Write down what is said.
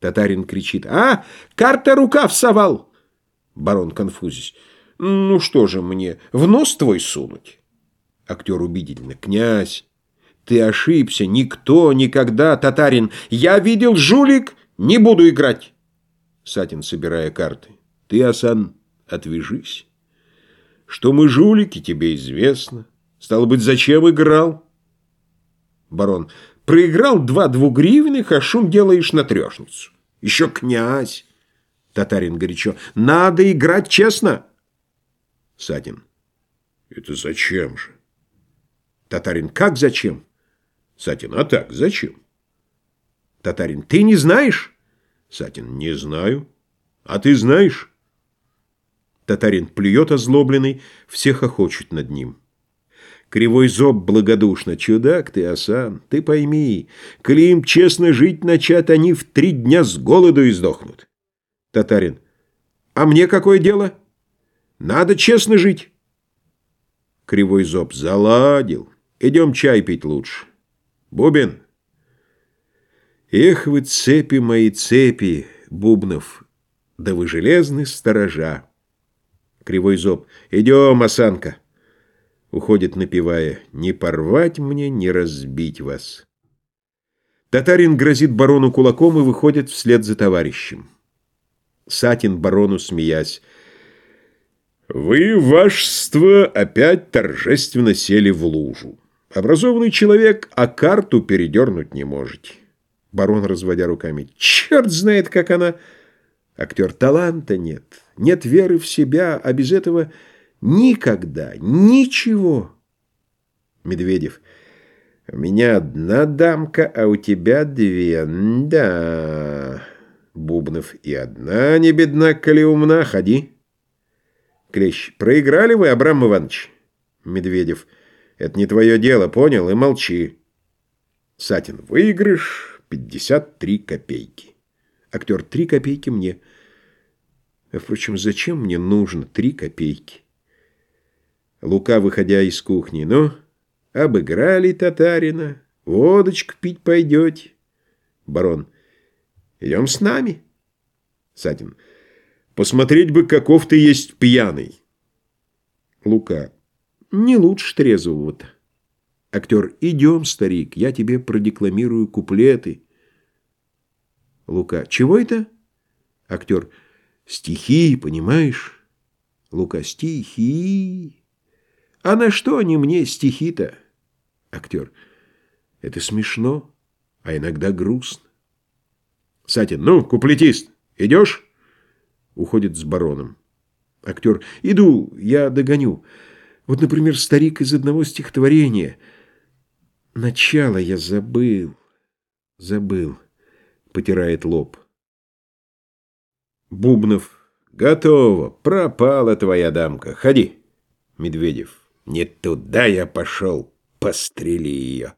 Татарин кричит. «А, карта рука всовал!» Барон конфузись. «Ну что же мне, в нос твой сунуть?» Актер убедительно. «Князь, ты ошибся, никто, никогда, татарин. Я видел жулик, не буду играть!» Сатин, собирая карты. «Ты, Асан, отвяжись. Что мы жулики, тебе известно. Стало быть, зачем играл?» Барон. «Проиграл два двугривенных, а шум делаешь на трешницу. Еще князь!» Татарин горячо. «Надо играть честно!» Сатин. «Это зачем же?» Татарин. «Как зачем?» Сатин. «А так, зачем?» Татарин. «Ты не знаешь?» Сатин. «Не знаю. А ты знаешь?» Татарин плюет озлобленный, всех охочет над ним. Кривой зоб благодушно. «Чудак ты, Асан, ты пойми, коли им честно жить начат, они в три дня с голоду издохнут». Татарин. «А мне какое дело? Надо честно жить». Кривой зоб. «Заладил. Идем чай пить лучше. Бубин». «Эх вы, цепи мои, цепи, Бубнов, да вы железны сторожа». Кривой зоб. «Идем, осанка». Уходит, напевая, «Не порвать мне, не разбить вас». Татарин грозит барону кулаком и выходит вслед за товарищем. Сатин барону, смеясь, «Вы, вашество, опять торжественно сели в лужу. Образованный человек, а карту передернуть не можете». Барон, разводя руками, «Черт знает, как она...» Актер таланта нет, нет веры в себя, а без этого никогда, ничего. Медведев. У меня одна дамка, а у тебя две. Да. Бубнов. И одна не бедна, коли умна. Ходи. Клещ. Проиграли вы, Абрам Иванович? Медведев. Это не твое дело, понял? И молчи. Сатин. Выигрыш 53 копейки. Актер, три копейки мне. Впрочем, зачем мне нужно три копейки? Лука, выходя из кухни. Ну, обыграли татарина. Водочку пить пойдете. Барон. Идем с нами. Сатин. Посмотреть бы, каков ты есть пьяный. Лука. Не лучше трезвого-то. Актер. Идем, старик, я тебе продекламирую куплеты. Лука. Чего это? Актер. Стихи, понимаешь? Лука. Стихи. А на что они мне стихи-то? Актер. Это смешно, а иногда грустно. Сатин. Ну, куплетист, идешь? Уходит с бароном. Актер. Иду, я догоню. Вот, например, старик из одного стихотворения. Начало я забыл. Забыл потирает лоб. Бубнов. Готово. Пропала твоя дамка. Ходи. Медведев. Не туда я пошел. Пострели ее.